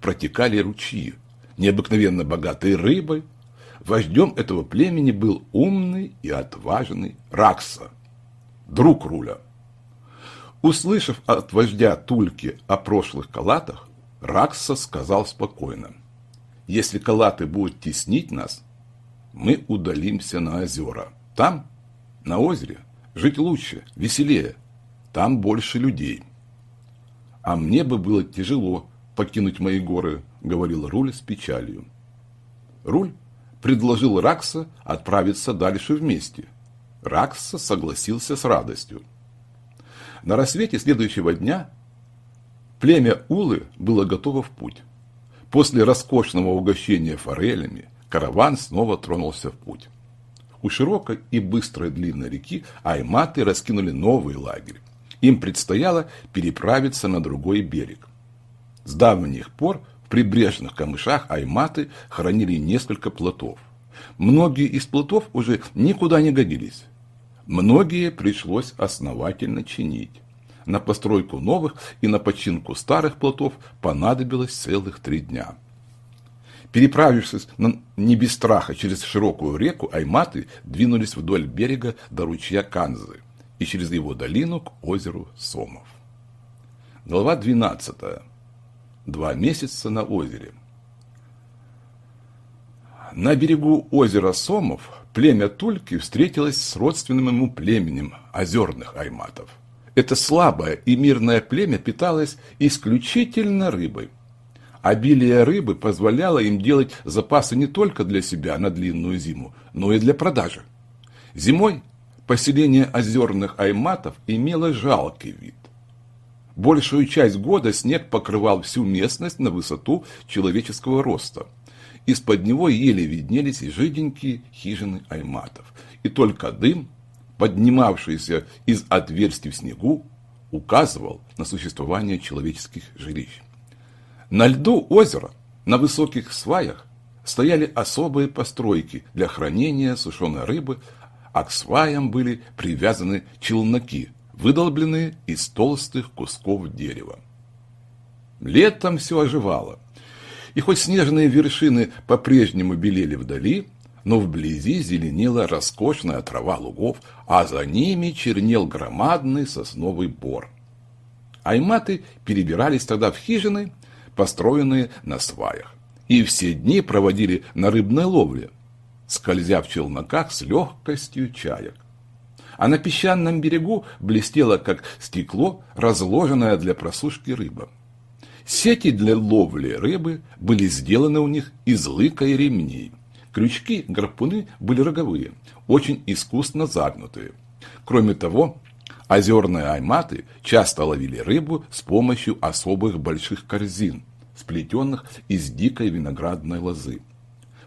протекали ручьи, необыкновенно богатые рыбой. Вождем этого племени был умный и отважный Ракса, друг Руля. Услышав от вождя Тульки о прошлых калатах, Ракса сказал спокойно, «Если калаты будут теснить нас, мы удалимся на озера. Там, на озере, жить лучше, веселее, там больше людей». «А мне бы было тяжело покинуть мои горы», — говорил Руль с печалью. Руль предложил Ракса отправиться дальше вместе. Ракса согласился с радостью. На рассвете следующего дня племя Улы было готово в путь. После роскошного угощения форелями караван снова тронулся в путь. У широкой и быстрой длинной реки айматы раскинули новый лагерь. Им предстояло переправиться на другой берег. С давних пор в прибрежных камышах айматы хранили несколько плотов. Многие из плотов уже никуда не годились. Многие пришлось основательно чинить. На постройку новых и на починку старых плотов понадобилось целых три дня. Переправившись на, не без страха через широкую реку, айматы двинулись вдоль берега до ручья Канзы и через его долину к озеру Сомов. Глава 12. Два месяца на озере. На берегу озера Сомов племя Тульки встретилось с родственным ему племенем озерных айматов. Это слабое и мирное племя питалось исключительно рыбой. Обилие рыбы позволяло им делать запасы не только для себя на длинную зиму, но и для продажи. Зимой поселение озерных айматов имело жалкий вид. Большую часть года снег покрывал всю местность на высоту человеческого роста. Из-под него еле виднелись жиденькие хижины айматов. И только дым, поднимавшийся из отверстий в снегу, указывал на существование человеческих жилищ. На льду озера, на высоких сваях, стояли особые постройки для хранения сушеной рыбы, а к сваям были привязаны челноки, выдолбленные из толстых кусков дерева. Летом все оживало, и хоть снежные вершины по-прежнему белели вдали, но вблизи зеленела роскошная трава лугов, а за ними чернел громадный сосновый бор. Айматы перебирались тогда в хижины, построенные на сваях, и все дни проводили на рыбной ловле, скользя в челноках с легкостью чаек. А на песчаном берегу блестело, как стекло, разложенное для просушки рыба. Сети для ловли рыбы были сделаны у них из лыка и ремней. Крючки, гарпуны были роговые, очень искусно загнутые. Кроме того, озерные айматы часто ловили рыбу с помощью особых больших корзин, сплетенных из дикой виноградной лозы.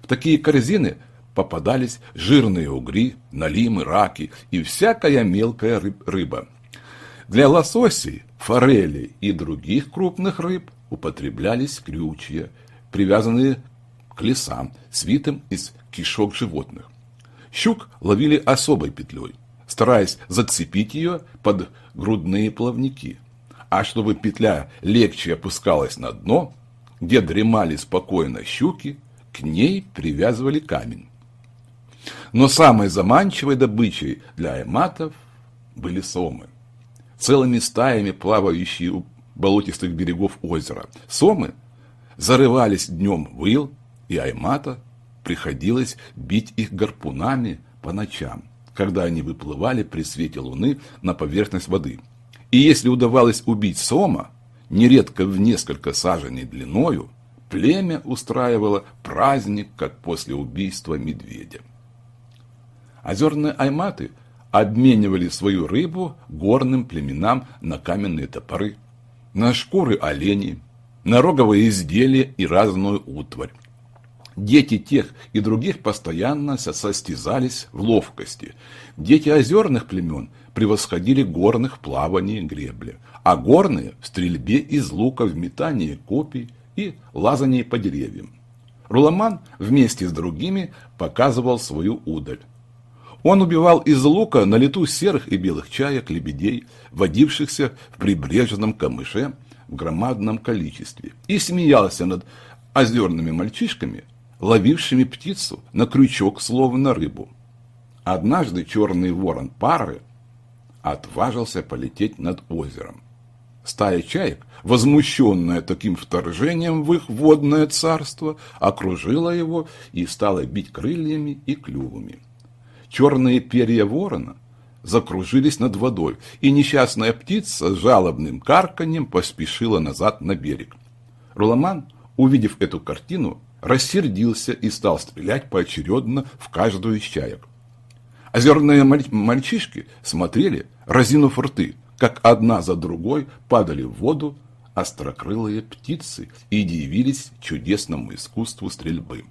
В такие корзины попадались жирные угри, налимы, раки и всякая мелкая рыба. Для лососей, форели и других крупных рыб употреблялись крючья, привязанные к лесам, свитым из кишок животных. Щук ловили особой петлей, стараясь зацепить ее под грудные плавники. А чтобы петля легче опускалась на дно, где дремали спокойно щуки, к ней привязывали камень. Но самой заманчивой добычей для айматов были сомы, целыми стаями плавающие у болотистых берегов озера. Сомы зарывались днем в ил, и аймата приходилось бить их гарпунами по ночам, когда они выплывали при свете луны на поверхность воды. И если удавалось убить сома, нередко в несколько саженей длиною, племя устраивало праздник, как после убийства медведя. Озерные айматы обменивали свою рыбу горным племенам на каменные топоры, на шкуры оленей, на роговые изделия и разную утварь. Дети тех и других постоянно состязались в ловкости. Дети озерных племен превосходили горных в плавании и гребле, а горные в стрельбе из лука, в метании копий и лазании по деревьям. Руламан вместе с другими показывал свою удаль. Он убивал из лука на лету серых и белых чаек, лебедей, водившихся в прибрежном камыше в громадном количестве и смеялся над озерными мальчишками, ловившими птицу на крючок, словно рыбу. Однажды черный ворон пары отважился полететь над озером. Стая чаек, возмущенная таким вторжением в их водное царство, окружила его и стала бить крыльями и клювами. Черные перья ворона закружились над водой, и несчастная птица с жалобным карканьем поспешила назад на берег. Руламан, увидев эту картину, рассердился и стал стрелять поочередно в каждую из чаек. Озерные мальчишки смотрели, разинув рты, как одна за другой падали в воду острокрылые птицы и дивились чудесному искусству стрельбы.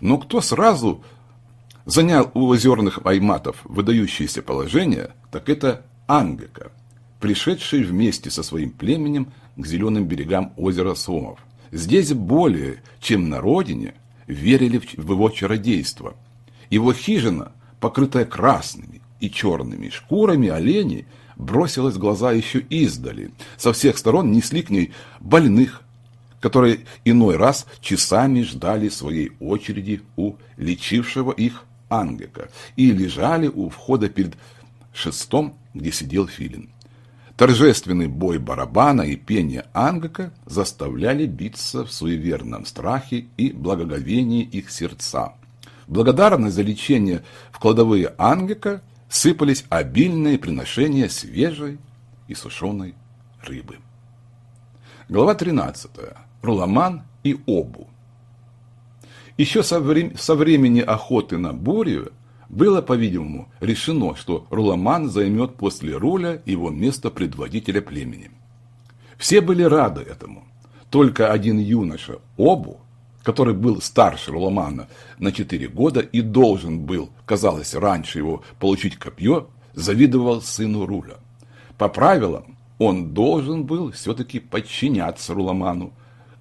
Но кто сразу занял у озерных айматов выдающееся положение, так это Ангека, пришедший вместе со своим племенем к зеленым берегам озера Сомов. Здесь более, чем на родине, верили в его чародейство. Его хижина, покрытая красными, и черными шкурами оленей бросилась в глаза еще издали. Со всех сторон несли к ней больных, которые иной раз часами ждали своей очереди у лечившего их ангека и лежали у входа перед шестом, где сидел филин. Торжественный бой барабана и пение ангека заставляли биться в суеверном страхе и благоговении их сердца. Благодарность за лечение в кладовые ангека – сыпались обильные приношения свежей и сушеной рыбы. Глава 13. Руламан и Обу. Еще со, врем со времени охоты на бурю было, по-видимому, решено, что Руламан займет после Руля его место предводителя племени. Все были рады этому. Только один юноша, Обу, который был старше Руламана на четыре года и должен был, казалось, раньше его получить копье, завидовал сыну Руля. По правилам, он должен был все-таки подчиняться Руламану,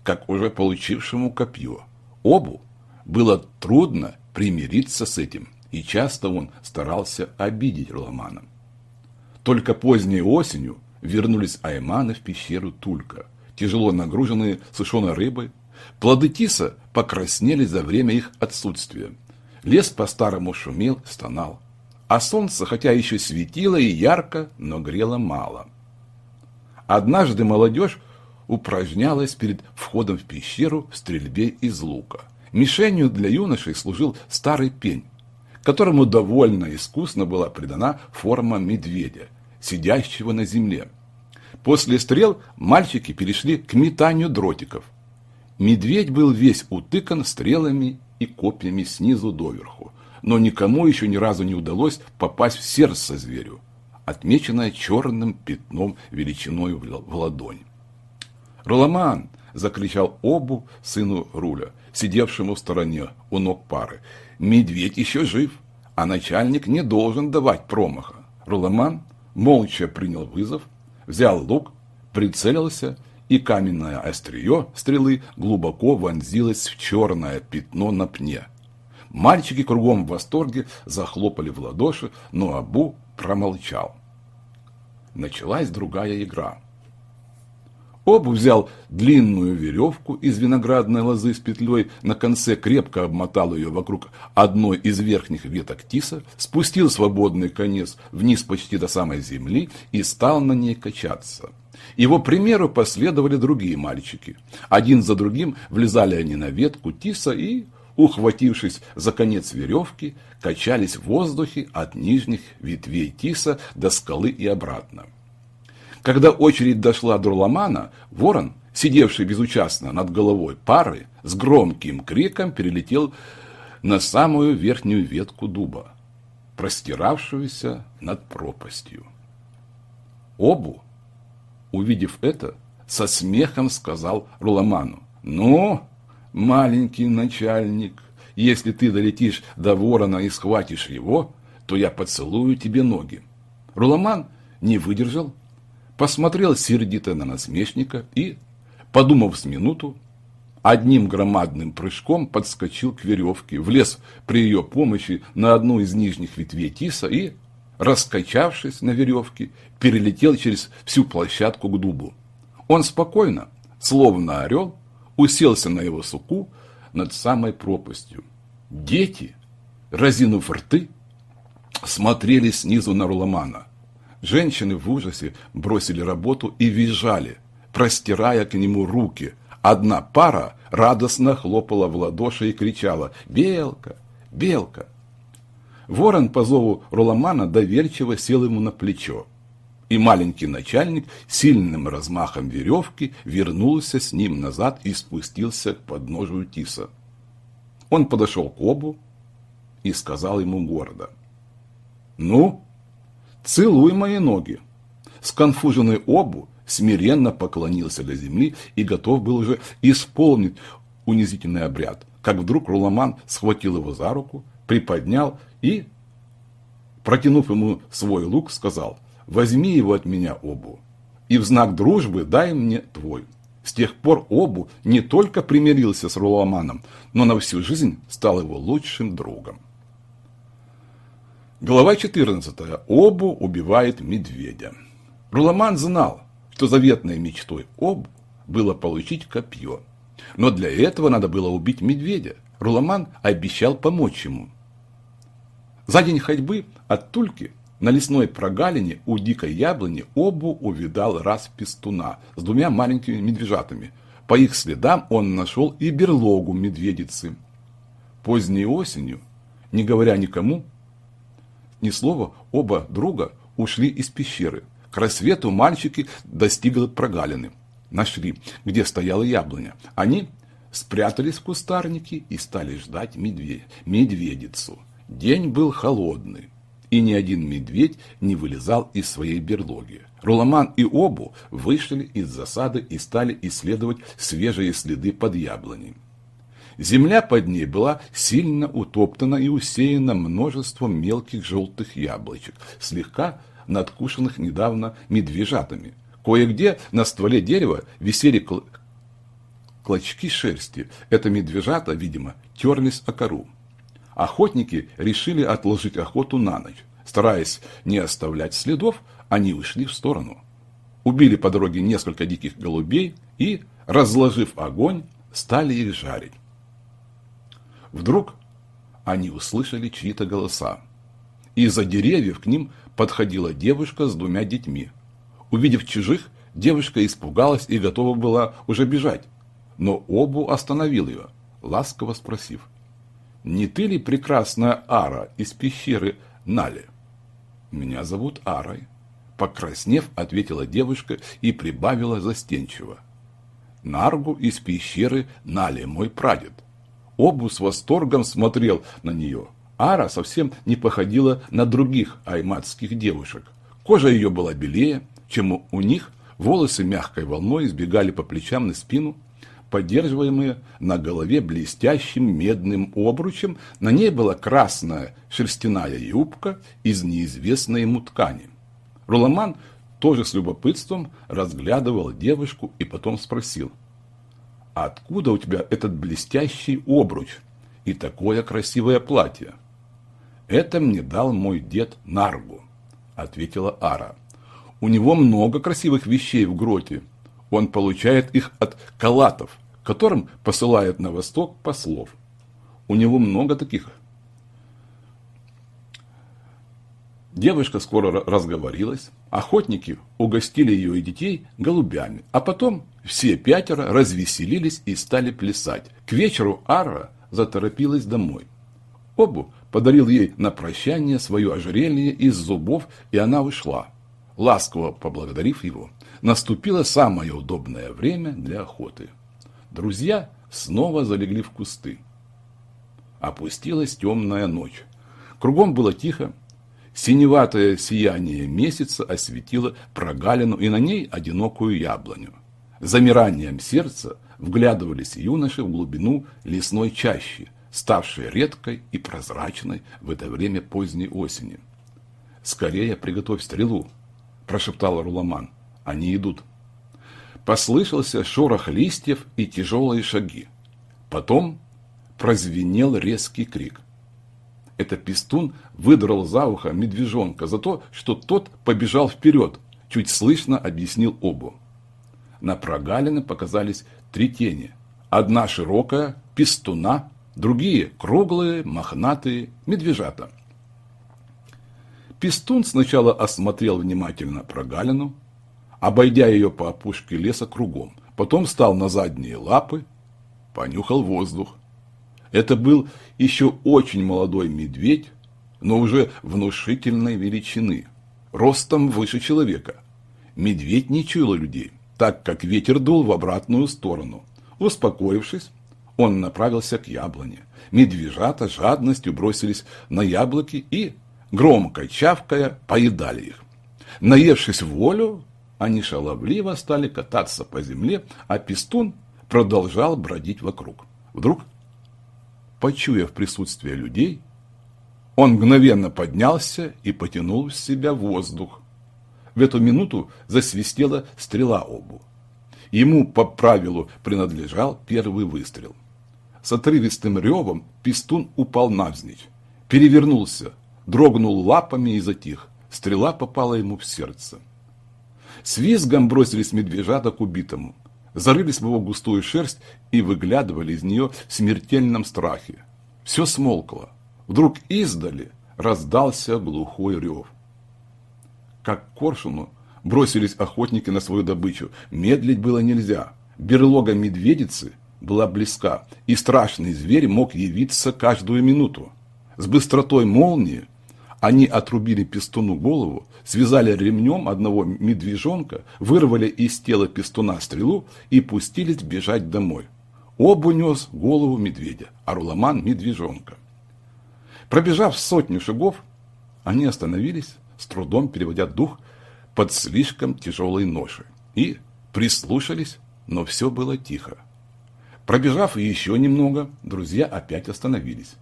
как уже получившему копье. Обу было трудно примириться с этим, и часто он старался обидеть Руламана. Только поздней осенью вернулись айманы в пещеру Тулька, тяжело нагруженные сушеной рыбой, Плоды тиса покраснели за время их отсутствия. Лес по-старому шумел, стонал. А солнце, хотя еще светило и ярко, но грело мало. Однажды молодежь упражнялась перед входом в пещеру в стрельбе из лука. Мишенью для юношей служил старый пень, которому довольно искусно была придана форма медведя, сидящего на земле. После стрел мальчики перешли к метанию дротиков. Медведь был весь утыкан стрелами и копьями снизу доверху, но никому еще ни разу не удалось попасть в сердце зверю, отмеченное черным пятном величиной в ладонь. «Руламан!» – закричал Обу сыну Руля, сидевшему в стороне у ног пары. «Медведь еще жив, а начальник не должен давать промаха». Руламан молча принял вызов, взял лук, прицелился и каменное острие стрелы глубоко вонзилось в черное пятно на пне. Мальчики кругом в восторге захлопали в ладоши, но Абу промолчал. Началась другая игра. Обу взял длинную веревку из виноградной лозы с петлей, на конце крепко обмотал ее вокруг одной из верхних веток тиса, спустил свободный конец вниз почти до самой земли и стал на ней качаться. Его примеру последовали другие мальчики. Один за другим влезали они на ветку тиса и, ухватившись за конец веревки, качались в воздухе от нижних ветвей тиса до скалы и обратно. Когда очередь дошла до Руламана, ворон, сидевший безучастно над головой пары, с громким криком перелетел на самую верхнюю ветку дуба, простиравшуюся над пропастью. Обу увидев это, со смехом сказал Руламану. «Ну, маленький начальник, если ты долетишь до ворона и схватишь его, то я поцелую тебе ноги». Руламан не выдержал, посмотрел сердито на насмешника и, подумав с минуту, одним громадным прыжком подскочил к веревке, влез при ее помощи на одну из нижних ветвей тиса и, раскачавшись на веревке, перелетел через всю площадку к дубу. Он спокойно, словно орел, уселся на его суку над самой пропастью. Дети, разинув рты, смотрели снизу на Руламана. Женщины в ужасе бросили работу и визжали, простирая к нему руки. Одна пара радостно хлопала в ладоши и кричала «Белка! Белка!». Ворон по зову Руламана доверчиво сел ему на плечо. И маленький начальник сильным размахом веревки вернулся с ним назад и спустился к подножию тиса. Он подошел к Обу и сказал ему гордо. «Ну, целуй мои ноги». Сконфуженный Обу смиренно поклонился до земли и готов был уже исполнить унизительный обряд, как вдруг Руламан схватил его за руку, приподнял и, протянув ему свой лук, сказал, «Возьми его от меня, Обу, и в знак дружбы дай мне твой». С тех пор Обу не только примирился с Руламаном, но на всю жизнь стал его лучшим другом. Глава 14. Обу убивает медведя. Руламан знал, что заветной мечтой Обу было получить копье. Но для этого надо было убить медведя. Руламан обещал помочь ему. За день ходьбы от Тульки на лесной прогалине у дикой яблони Обу увидал раз пестуна с двумя маленькими медвежатами. По их следам он нашел и берлогу медведицы. Поздней осенью, не говоря никому, ни слова, оба друга ушли из пещеры. К рассвету мальчики достигли прогалины. Нашли, где стояла яблоня. Они спрятались в кустарнике и стали ждать медведь, медведицу. День был холодный и ни один медведь не вылезал из своей берлоги. Руламан и Обу вышли из засады и стали исследовать свежие следы под яблоней. Земля под ней была сильно утоптана и усеяна множеством мелких желтых яблочек, слегка надкушенных недавно медвежатами. Кое-где на стволе дерева висели кл... клочки шерсти. Это медвежата, видимо, терлись о кору. Охотники решили отложить охоту на ночь. Стараясь не оставлять следов, они ушли в сторону. Убили по дороге несколько диких голубей и, разложив огонь, стали их жарить. Вдруг они услышали чьи-то голоса. Из-за деревьев к ним подходила девушка с двумя детьми. Увидев чужих, девушка испугалась и готова была уже бежать. Но Обу остановил ее, ласково спросив – не ты ли прекрасная Ара из пещеры Нали? Меня зовут Арой. Покраснев, ответила девушка и прибавила застенчиво. Наргу из пещеры Нали, мой прадед. Обу с восторгом смотрел на нее. Ара совсем не походила на других айматских девушек. Кожа ее была белее, чем у них, волосы мягкой волной сбегали по плечам на спину, поддерживаемые на голове блестящим медным обручем. На ней была красная шерстяная юбка из неизвестной ему ткани. Руламан тоже с любопытством разглядывал девушку и потом спросил, «Откуда у тебя этот блестящий обруч и такое красивое платье?» «Это мне дал мой дед Наргу», — ответила Ара. «У него много красивых вещей в гроте. Он получает их от калатов, которым посылает на восток послов. У него много таких. Девушка скоро разговорилась, охотники угостили ее и детей голубями, а потом все пятеро развеселились и стали плясать. К вечеру Ара заторопилась домой. Обу подарил ей на прощание свое ожерелье из зубов, и она ушла. Ласково поблагодарив его, наступило самое удобное время для охоты. Друзья снова залегли в кусты. Опустилась темная ночь. Кругом было тихо. Синеватое сияние месяца осветило прогалину и на ней одинокую яблоню. Замиранием сердца вглядывались юноши в глубину лесной чащи, ставшей редкой и прозрачной в это время поздней осени. «Скорее приготовь стрелу», – прошептал Руламан. «Они идут». Послышался шорох листьев и тяжелые шаги. Потом прозвенел резкий крик. Это пистун выдрал за ухо медвежонка за то, что тот побежал вперед, чуть слышно объяснил Обу. На прогалины показались три тени. Одна широкая, пистуна, другие круглые, мохнатые, медвежата. Пистун сначала осмотрел внимательно прогалину, обойдя ее по опушке леса кругом, потом встал на задние лапы, понюхал воздух. Это был еще очень молодой медведь, но уже внушительной величины, ростом выше человека. Медведь не чуял людей, так как ветер дул в обратную сторону. Успокоившись, он направился к яблоне. Медвежата жадностью бросились на яблоки и, громко чавкая, поедали их. Наевшись волю, они шаловливо стали кататься по земле, а пистун продолжал бродить вокруг. Вдруг, почуяв присутствие людей, он мгновенно поднялся и потянул в себя воздух. В эту минуту засвистела стрела обу. Ему по правилу принадлежал первый выстрел. С отрывистым ревом пистун упал навзничь, перевернулся, дрогнул лапами и затих. Стрела попала ему в сердце. С визгом бросились медвежата к убитому, зарылись в его густую шерсть и выглядывали из нее в смертельном страхе. Все смолкло. Вдруг издали раздался глухой рев. Как коршуну бросились охотники на свою добычу. Медлить было нельзя. Берлога медведицы была близка, и страшный зверь мог явиться каждую минуту. С быстротой молнии они отрубили пестуну голову, связали ремнем одного медвежонка, вырвали из тела пестуна стрелу и пустились бежать домой. Об унес голову медведя, а Руламан – медвежонка. Пробежав сотню шагов, они остановились, с трудом переводя дух под слишком тяжелой ношей, и прислушались, но все было тихо. Пробежав еще немного, друзья опять остановились.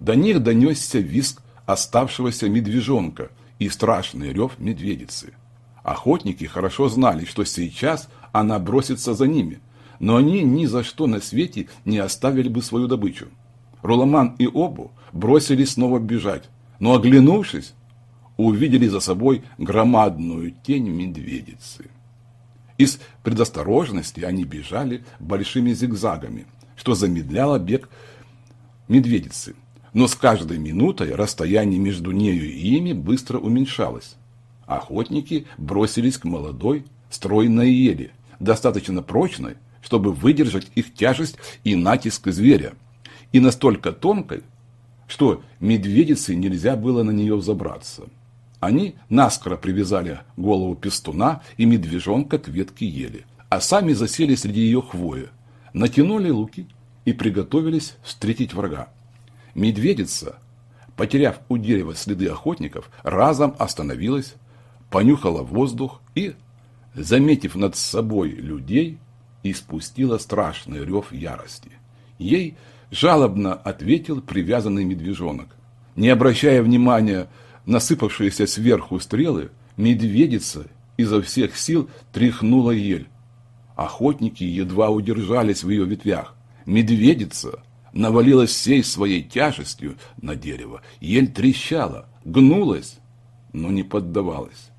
До них донесся визг оставшегося медвежонка и страшный рев медведицы. Охотники хорошо знали, что сейчас она бросится за ними, но они ни за что на свете не оставили бы свою добычу. Руламан и Обу бросились снова бежать, но оглянувшись, увидели за собой громадную тень медведицы. Из предосторожности они бежали большими зигзагами, что замедляло бег медведицы но с каждой минутой расстояние между нею и ими быстро уменьшалось. Охотники бросились к молодой, стройной ели, достаточно прочной, чтобы выдержать их тяжесть и натиск зверя, и настолько тонкой, что медведице нельзя было на нее взобраться. Они наскоро привязали голову пестуна и медвежонка к ветке ели, а сами засели среди ее хвоя, натянули луки и приготовились встретить врага. Медведица, потеряв у дерева следы охотников, разом остановилась, понюхала воздух и, заметив над собой людей, испустила страшный рев ярости. Ей жалобно ответил привязанный медвежонок. Не обращая внимания на сыпавшиеся сверху стрелы, медведица изо всех сил тряхнула ель. Охотники едва удержались в ее ветвях. Медведица – навалилась всей своей тяжестью на дерево. Ель трещала, гнулась, но не поддавалась.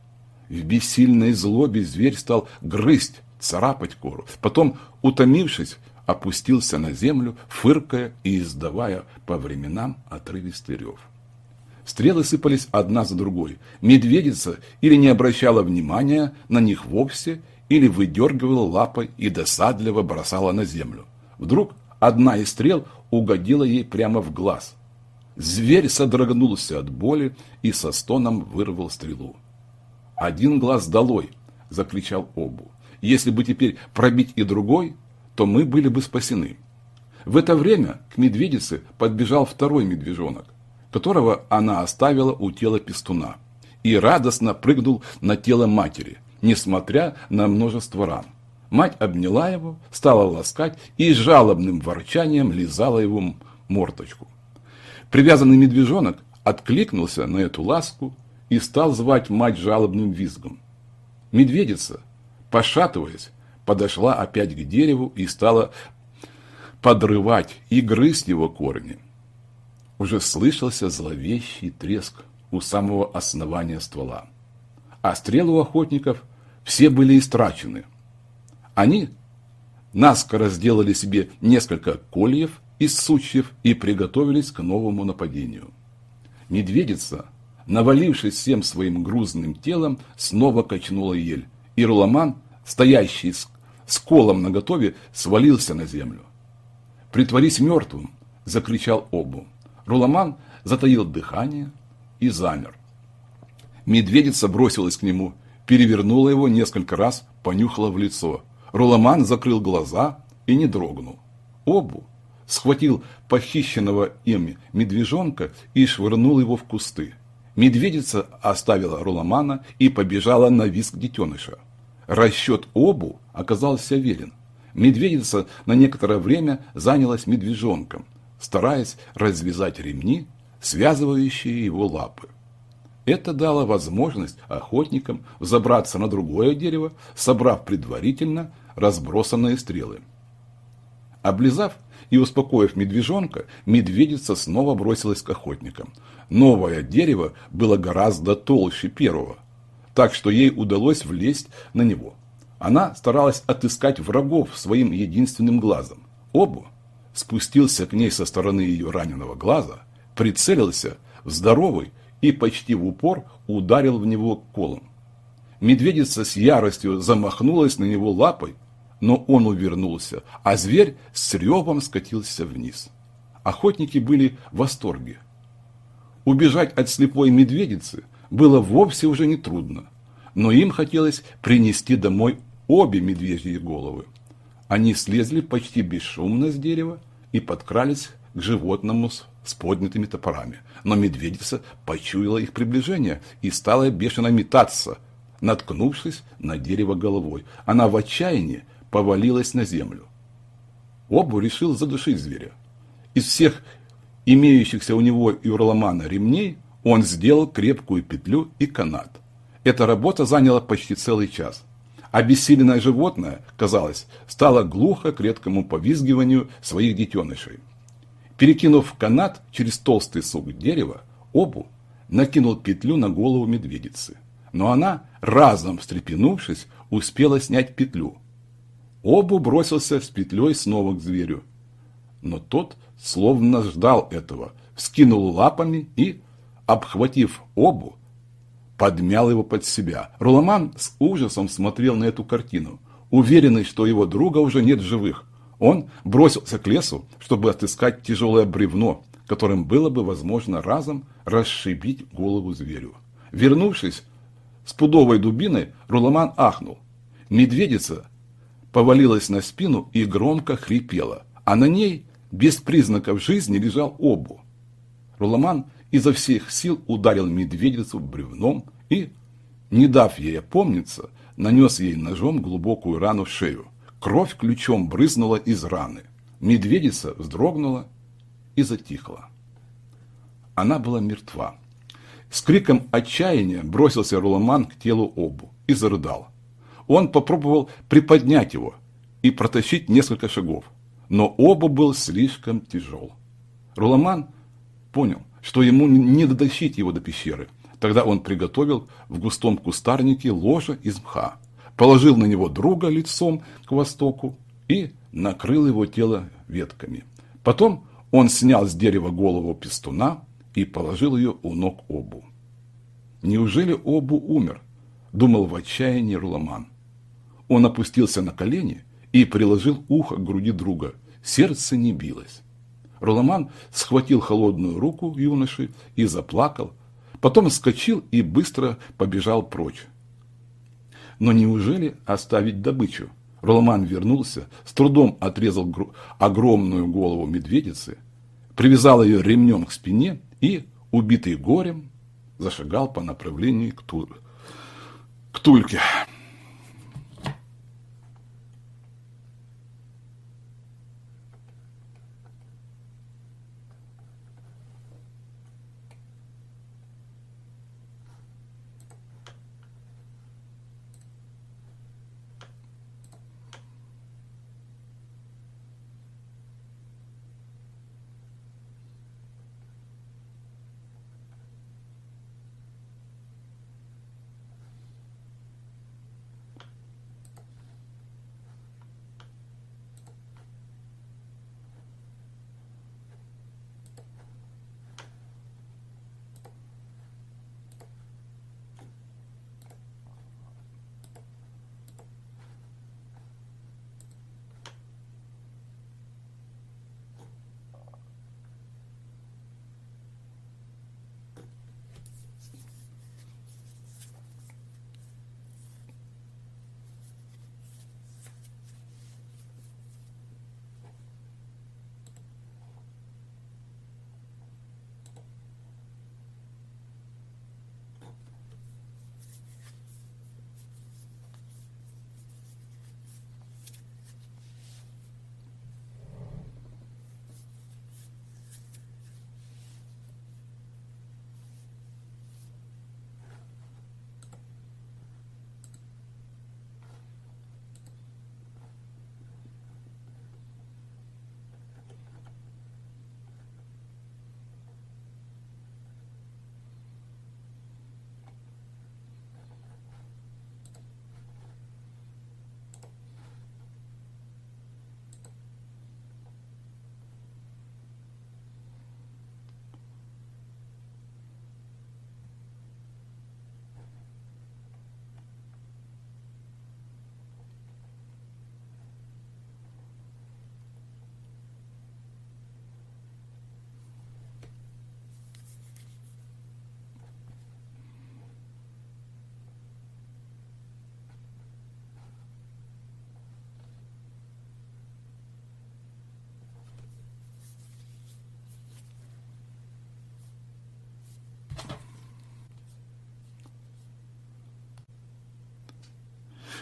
В бессильной злобе зверь стал грызть, царапать кору. Потом, утомившись, опустился на землю, фыркая и издавая по временам отрывистый рев. Стрелы сыпались одна за другой. Медведица или не обращала внимания на них вовсе, или выдергивала лапой и досадливо бросала на землю. Вдруг одна из стрел угодила ей прямо в глаз. Зверь содрогнулся от боли и со стоном вырвал стрелу. «Один глаз долой!» – закричал Обу. «Если бы теперь пробить и другой, то мы были бы спасены». В это время к медведице подбежал второй медвежонок, которого она оставила у тела пестуна, и радостно прыгнул на тело матери, несмотря на множество ран. Мать обняла его, стала ласкать и жалобным ворчанием лизала его мордочку. Привязанный медвежонок откликнулся на эту ласку и стал звать мать жалобным визгом. Медведица, пошатываясь, подошла опять к дереву и стала подрывать и грызть его корни. уже слышался зловещий треск у самого основания ствола. А стрелы у охотников все были истрачены. Они наскоро сделали себе несколько кольев из сучьев и приготовились к новому нападению. Медведица, навалившись всем своим грузным телом, снова качнула ель, и Руламан, стоящий с, с колом наготове, свалился на землю. «Притворись мертвым!» – закричал Обу. Руламан затаил дыхание и замер. Медведица бросилась к нему, перевернула его несколько раз, понюхала в лицо. Руламан закрыл глаза и не дрогнул. Обу схватил похищенного ими медвежонка и швырнул его в кусты. Медведица оставила Руламана и побежала на виск детеныша. Расчет Обу оказался верен. Медведица на некоторое время занялась медвежонком, стараясь развязать ремни, связывающие его лапы. Это дало возможность охотникам забраться на другое дерево, собрав предварительно разбросанные стрелы. Облизав и успокоив медвежонка, медведица снова бросилась к охотникам. Новое дерево было гораздо толще первого, так что ей удалось влезть на него. Она старалась отыскать врагов своим единственным глазом. Обу спустился к ней со стороны ее раненого глаза, прицелился в здоровый и почти в упор ударил в него колом. Медведица с яростью замахнулась на него лапой, но он увернулся, а зверь с ревом скатился вниз. Охотники были в восторге. Убежать от слепой медведицы было вовсе уже не трудно, но им хотелось принести домой обе медвежьи головы. Они слезли почти бесшумно с дерева и подкрались к животному с поднятыми топорами. Но медведица почуяла их приближение и стала бешено метаться, наткнувшись на дерево головой. Она в отчаянии повалилась на землю. Обу решил задушить зверя. Из всех имеющихся у него и у Роламана ремней он сделал крепкую петлю и канат. Эта работа заняла почти целый час. Обессиленное животное, казалось, стало глухо к редкому повизгиванию своих детенышей. Перекинув канат через толстый сук дерева, Обу накинул петлю на голову медведицы. Но она, разом встрепенувшись, успела снять петлю. Обу бросился с петлей снова к зверю. Но тот словно ждал этого, вскинул лапами и, обхватив Обу, подмял его под себя. Руламан с ужасом смотрел на эту картину, уверенный, что его друга уже нет живых. Он бросился к лесу, чтобы отыскать тяжелое бревно, которым было бы возможно разом расшибить голову зверю. Вернувшись с пудовой дубиной, Руламан ахнул. Медведица повалилась на спину и громко хрипела, а на ней, без признаков жизни, лежал обу. Руламан изо всех сил ударил медведицу бревном и, не дав ей опомниться, нанес ей ножом глубокую рану в шею. Кровь ключом брызнула из раны. Медведица вздрогнула и затихла. Она была мертва. С криком отчаяния бросился Руламан к телу Обу и зарыдал. Он попробовал приподнять его и протащить несколько шагов, но Обу был слишком тяжел. Руламан понял, что ему не дотащить его до пещеры. Тогда он приготовил в густом кустарнике ложе из мха, положил на него друга лицом к востоку и накрыл его тело ветками. Потом он снял с дерева голову пестуна и положил ее у ног Обу. Неужели Обу умер? Думал в отчаянии Руламан. Он опустился на колени и приложил ухо к груди друга. Сердце не билось. Руламан схватил холодную руку юноши и заплакал, потом вскочил и быстро побежал прочь. Но неужели оставить добычу? Руламан вернулся, с трудом отрезал огромную голову медведицы, привязал ее ремнем к спине и, убитый горем, зашагал по направлению к, Ту... к Тульке.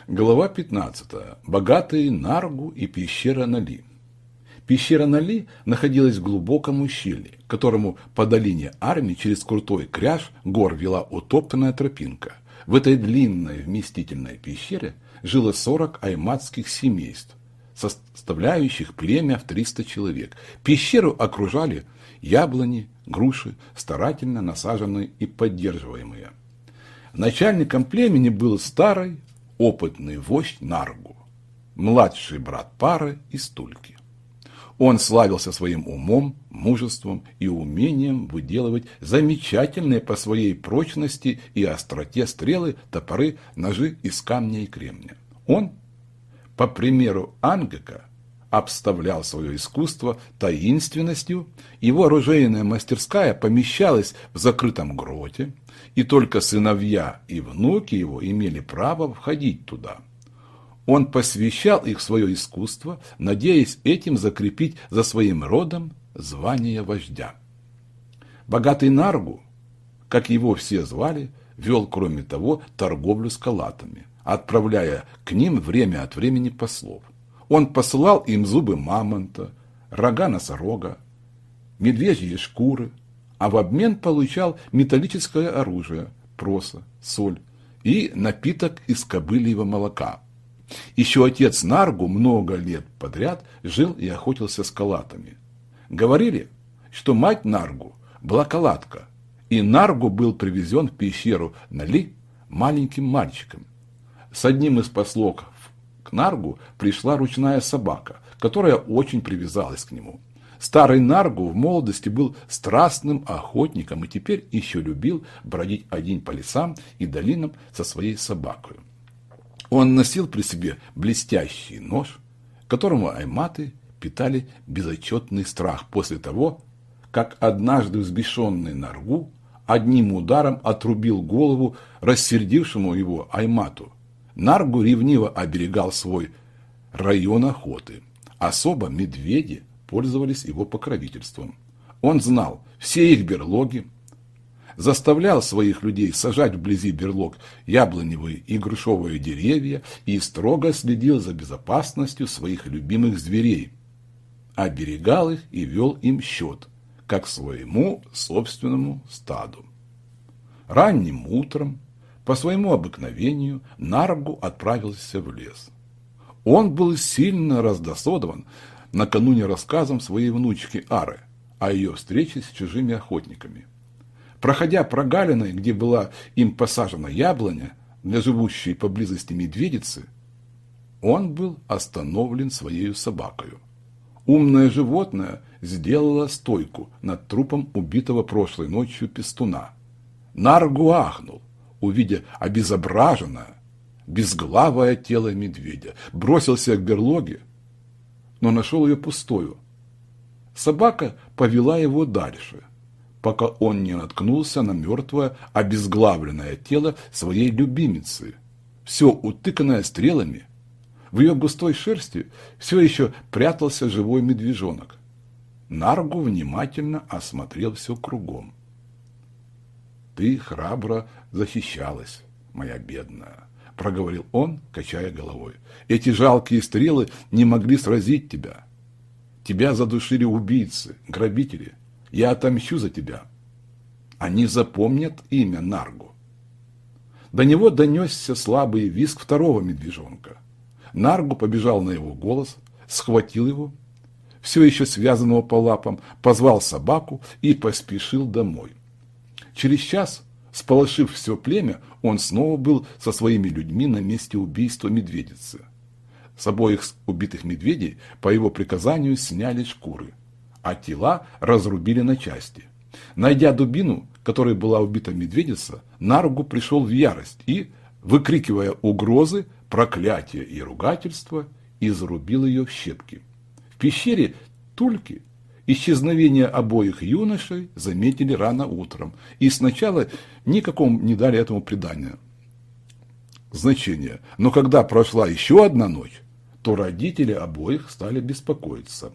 Глава 15. Богатые Наргу и пещера Нали. Пещера Нали находилась в глубоком ущелье, которому по долине армии через крутой кряж гор вела утоптанная тропинка. В этой длинной вместительной пещере жило 40 айматских семейств, составляющих племя в 300 человек. Пещеру окружали яблони, груши, старательно насаженные и поддерживаемые. Начальником племени был старый, опытный вождь Наргу, младший брат пары из Тульки. Он славился своим умом, мужеством и умением выделывать замечательные по своей прочности и остроте стрелы, топоры, ножи из камня и кремня. Он, по примеру Ангека, обставлял свое искусство таинственностью, его оружейная мастерская помещалась в закрытом гроте, и только сыновья и внуки его имели право входить туда. Он посвящал их свое искусство, надеясь этим закрепить за своим родом звание вождя. Богатый Наргу, как его все звали, вел, кроме того, торговлю с калатами, отправляя к ним время от времени послов. Он посылал им зубы мамонта, рога носорога, медвежьи шкуры, а в обмен получал металлическое оружие, проса, соль и напиток из кобыльего молока. Еще отец Наргу много лет подряд жил и охотился с калатами. Говорили, что мать Наргу была калатка, и Наргу был привезен в пещеру Нали маленьким мальчиком. С одним из послов Наргу пришла ручная собака, которая очень привязалась к нему. Старый Наргу в молодости был страстным охотником и теперь еще любил бродить один по лесам и долинам со своей собакой. Он носил при себе блестящий нож, которому айматы питали безотчетный страх после того, как однажды взбешенный Наргу одним ударом отрубил голову рассердившему его аймату. Наргу ревниво оберегал свой район охоты. Особо медведи пользовались его покровительством. Он знал все их берлоги, заставлял своих людей сажать вблизи берлог яблоневые и грушевые деревья и строго следил за безопасностью своих любимых зверей, оберегал их и вел им счет, как своему собственному стаду. Ранним утром, по своему обыкновению, Наргу отправился в лес. Он был сильно раздосодован накануне рассказом своей внучки Ары о ее встрече с чужими охотниками. Проходя прогалиной, где была им посажена яблоня для живущей поблизости медведицы, он был остановлен своей собакою. Умное животное сделало стойку над трупом убитого прошлой ночью пестуна. Наргу ахнул, увидя обезображенное, безглавое тело медведя, бросился к берлоге, но нашел ее пустую. Собака повела его дальше, пока он не наткнулся на мертвое, обезглавленное тело своей любимицы, все утыканное стрелами. В ее густой шерсти все еще прятался живой медвежонок. Наргу внимательно осмотрел все кругом. «Ты храбро защищалась, моя бедная», – проговорил он, качая головой. «Эти жалкие стрелы не могли сразить тебя. Тебя задушили убийцы, грабители. Я отомщу за тебя. Они запомнят имя Наргу». До него донесся слабый визг второго медвежонка. Наргу побежал на его голос, схватил его, все еще связанного по лапам, позвал собаку и поспешил домой. Через час Сполошив все племя, он снова был со своими людьми на месте убийства медведицы. С обоих убитых медведей по его приказанию сняли шкуры, а тела разрубили на части. Найдя дубину, которой была убита медведица, Наругу пришел в ярость и, выкрикивая угрозы, проклятия и ругательства, изрубил ее в щепки. В пещере Тульки Исчезновение обоих юношей заметили рано утром, и сначала никаком не дали этому придания значения. Но когда прошла еще одна ночь, то родители обоих стали беспокоиться.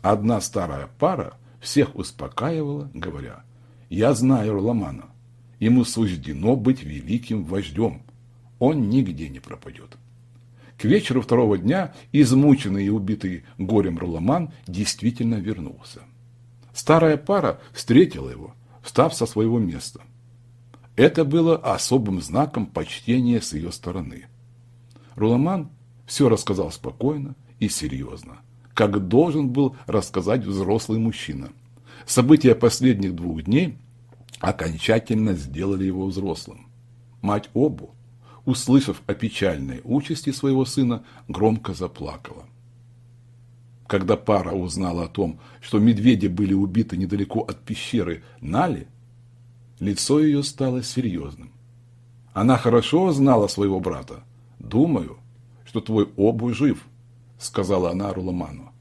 Одна старая пара всех успокаивала, говоря, «Я знаю Романа, ему суждено быть великим вождем. он нигде не пропадет. К вечеру второго дня измученный и убитый горем Руламан действительно вернулся. Старая пара встретила его, встав со своего места. Это было особым знаком почтения с ее стороны. Руламан все рассказал спокойно и серьезно, как должен был рассказать взрослый мужчина. События последних двух дней окончательно сделали его взрослым. Мать Обу, услышав о печальной участи своего сына, громко заплакала. Когда пара узнала о том, что медведи были убиты недалеко от пещеры Нали, лицо ее стало серьезным. Она хорошо знала своего брата. «Думаю, что твой обу жив», — сказала она Руламану.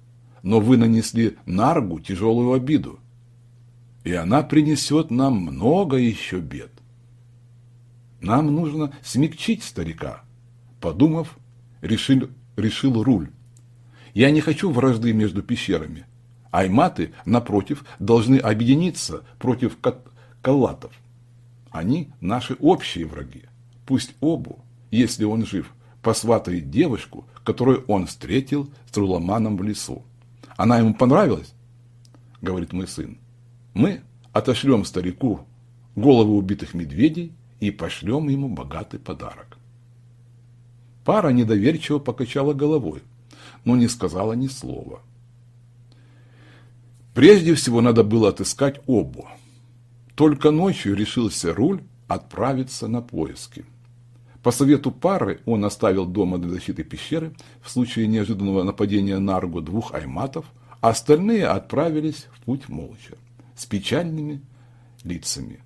«Но вы нанесли Наргу тяжелую обиду, и она принесет нам много еще бед. Нам нужно смягчить старика», — подумав, решил, решил Руль. «Я не хочу вражды между пещерами. Айматы, напротив, должны объединиться против каллатов. Они наши общие враги. Пусть Обу, если он жив, посватает девушку, которую он встретил с Руламаном в лесу. Она ему понравилась? Говорит мой сын. Мы отошлем старику головы убитых медведей и пошлем ему богатый подарок. Пара недоверчиво покачала головой, но не сказала ни слова. Прежде всего надо было отыскать Обу. Только ночью решился Руль отправиться на поиски. По совету пары он оставил дома для защиты пещеры в случае неожиданного нападения на Аргу двух айматов, а остальные отправились в путь молча, с печальными лицами.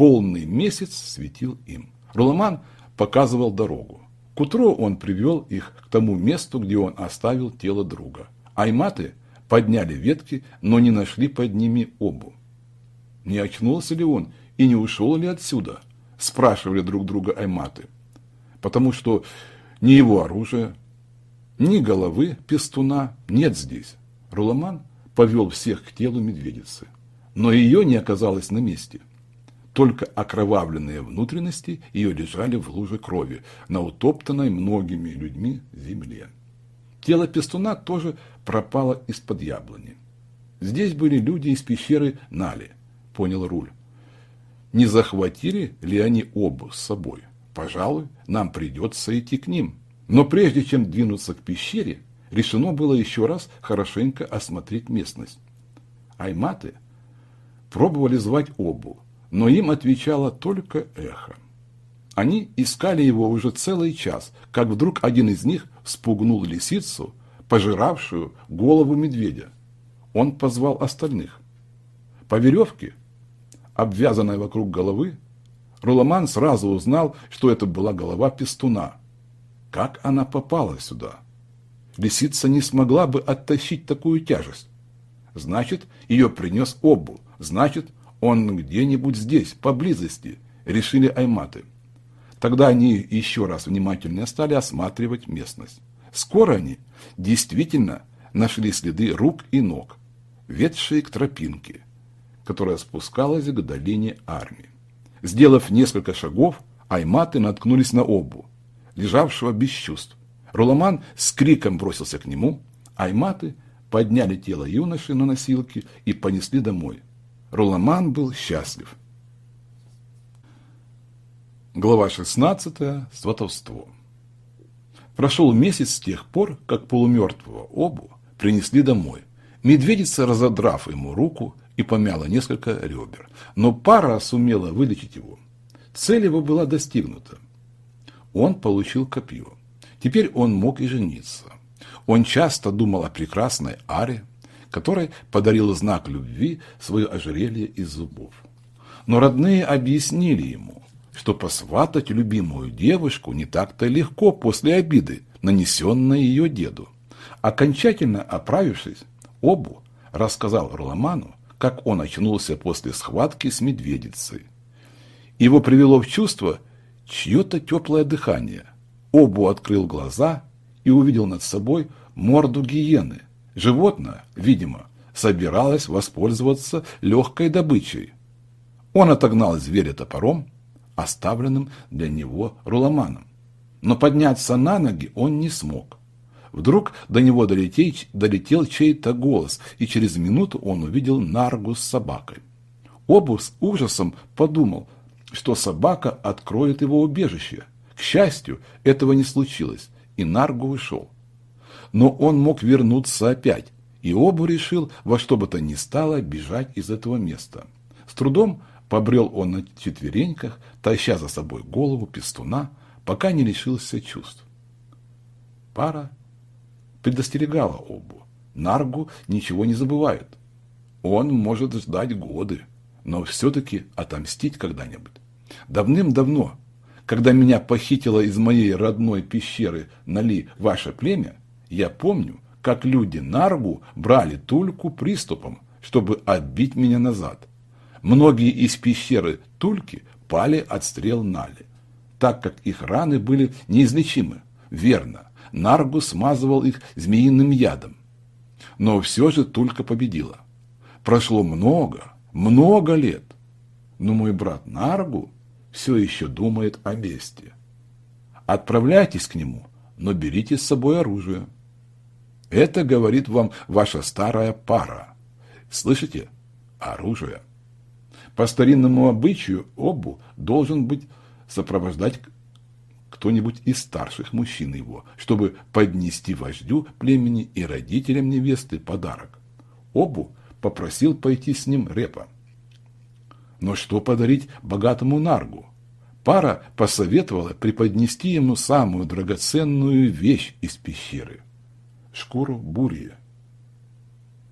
Полный месяц светил им. Руламан показывал дорогу. К утру он привел их к тому месту, где он оставил тело друга. Айматы подняли ветки, но не нашли под ними обу. Не очнулся ли он и не ушел ли отсюда? Спрашивали друг друга айматы потому что ни его оружия, ни головы пестуна нет здесь. Руламан повел всех к телу медведицы, но ее не оказалось на месте. Только окровавленные внутренности ее лежали в луже крови на утоптанной многими людьми земле. Тело пестуна тоже пропало из-под яблони. Здесь были люди из пещеры Нали, понял Руль. Не захватили ли они оба с собой? Пожалуй, нам придется идти к ним. Но прежде чем двинуться к пещере, решено было еще раз хорошенько осмотреть местность. Айматы пробовали звать Обу, но им отвечало только эхо. Они искали его уже целый час, как вдруг один из них спугнул лисицу, пожиравшую голову медведя. Он позвал остальных. По веревке, обвязанной вокруг головы, Руламан сразу узнал, что это была голова пестуна. Как она попала сюда? Лисица не смогла бы оттащить такую тяжесть. Значит, ее принес Обу. Значит, он где-нибудь здесь, поблизости, решили айматы. Тогда они еще раз внимательно стали осматривать местность. Скоро они действительно нашли следы рук и ног, ведшие к тропинке, которая спускалась к долине армии. Сделав несколько шагов, айматы наткнулись на обу, лежавшего без чувств. Руламан с криком бросился к нему, айматы подняли тело юноши на носилки и понесли домой. Руламан был счастлив. Глава 16. Сватовство. Прошел месяц с тех пор, как полумертвого обу принесли домой. Медведица, разодрав ему руку, и помяла несколько ребер. Но пара сумела вылечить его. Цель его была достигнута. Он получил копье. Теперь он мог и жениться. Он часто думал о прекрасной Аре, которой подарил знак любви свое ожерелье из зубов. Но родные объяснили ему, что посватать любимую девушку не так-то легко после обиды, нанесенной ее деду. Окончательно оправившись, Обу рассказал Руламану, как он очнулся после схватки с медведицей. Его привело в чувство чье-то теплое дыхание. Обу открыл глаза и увидел над собой морду гиены. Животное, видимо, собиралось воспользоваться легкой добычей. Он отогнал зверя топором, оставленным для него руламаном. но подняться на ноги он не смог. Вдруг до него долетел, долетел чей-то голос, и через минуту он увидел Наргу с собакой. Обу с ужасом подумал, что собака откроет его убежище. К счастью, этого не случилось, и Наргу ушел. Но он мог вернуться опять, и Обу решил во что бы то ни стало бежать из этого места. С трудом побрел он на четвереньках, таща за собой голову пестуна, пока не лишился чувств. Пара предостерегала Обу. Наргу ничего не забывает. Он может ждать годы, но все-таки отомстить когда-нибудь. Давным-давно, когда меня похитило из моей родной пещеры Нали ваше племя, я помню, как люди Наргу брали Тульку приступом, чтобы отбить меня назад. Многие из пещеры Тульки пали от стрел Нали, так как их раны были неизлечимы. Верно, Наргу смазывал их змеиным ядом. Но все же Тулька победила. Прошло много, много лет. Но мой брат Наргу все еще думает о мести. Отправляйтесь к нему, но берите с собой оружие. Это говорит вам ваша старая пара. Слышите? Оружие. По старинному обычаю обу должен быть сопровождать кто-нибудь из старших мужчин его, чтобы поднести вождю племени и родителям невесты подарок. Обу попросил пойти с ним Репа. Но что подарить богатому Наргу? Пара посоветовала преподнести ему самую драгоценную вещь из пещеры – шкуру бурия.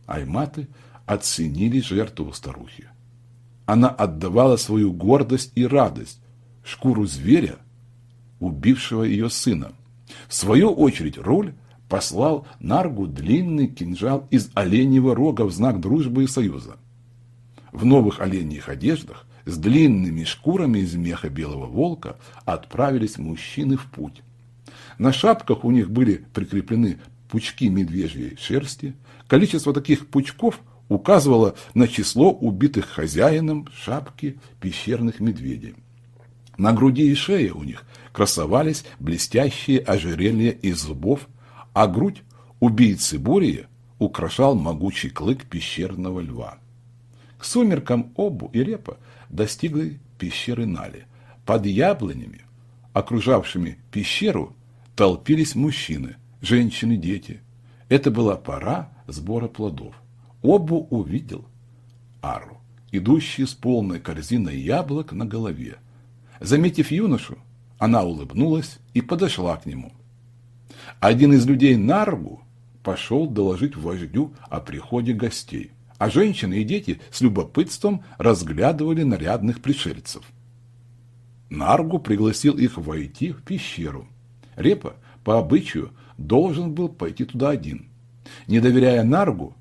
Айматы оценили жертву старухи. Она отдавала свою гордость и радость, шкуру зверя, убившего ее сына. В свою очередь Руль послал Наргу длинный кинжал из оленьего рога в знак дружбы и союза. В новых оленьих одеждах с длинными шкурами из меха белого волка отправились мужчины в путь. На шапках у них были прикреплены пучки медвежьей шерсти. Количество таких пучков указывало на число убитых хозяином шапки пещерных медведей. На груди и шее у них красовались блестящие ожерелья из зубов, а грудь убийцы Бурии украшал могучий клык пещерного льва. К сумеркам Обу и Репа достигли пещеры Нали. Под яблонями, окружавшими пещеру, толпились мужчины, женщины, дети. Это была пора сбора плодов. Обу увидел Ару, идущий с полной корзиной яблок на голове. Заметив юношу, она улыбнулась и подошла к нему. Один из людей Наргу пошел доложить вождю о приходе гостей а женщины и дети с любопытством разглядывали нарядных пришельцев. Наргу пригласил их войти в пещеру. Репа, по обычаю, должен был пойти туда один. Не доверяя Наргу,